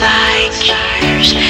like yours.